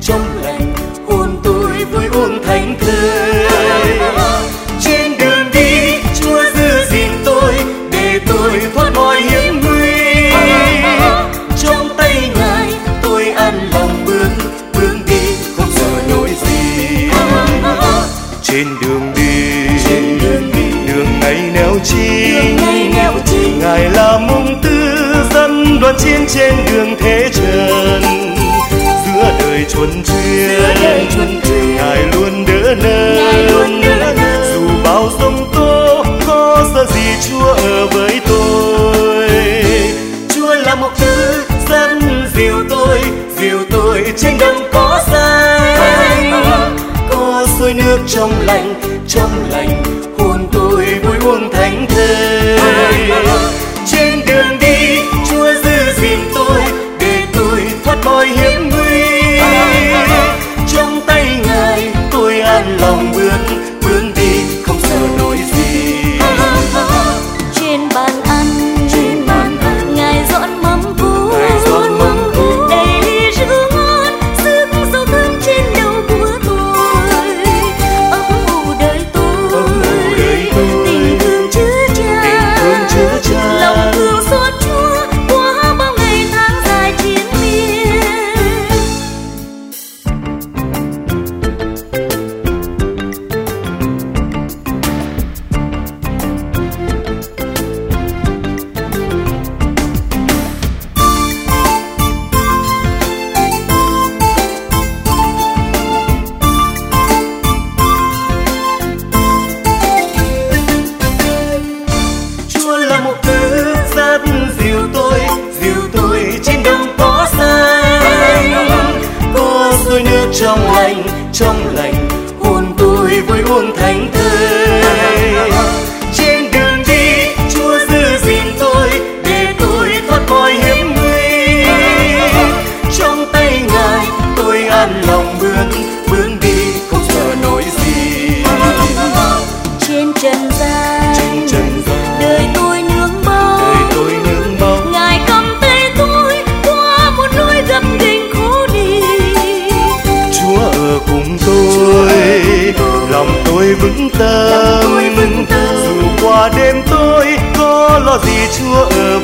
trong lành hồn tôi vui uống thánh thơi trên đường đi chúa giữ gìn tôi để tôi thoát mọi hiểm nguy. Trong tay ngài tôi an lòng bước bước đi không sợ nỗi gì. Trên đường đi đường ngày neo chi? ngài là mong tư dân đoàn chiến trên đường thế trần vào sông tố có sợ gì chúa ở với tôi? Chúa là một thứ dẫn dìu tôi dìu tôi trên đồng có xanh có suối nước trong lành trong lành hồn tôi vui uống thánh thề. Trên đường đi, chúa giữ gìn tôi, để tôi thoát mọi hiểm trong lành, trong lành, hôn tôi với uống thánh cùng tôi. Lòng tôi vững tâm. Dù qua đêm tôi có lo gì chúa ở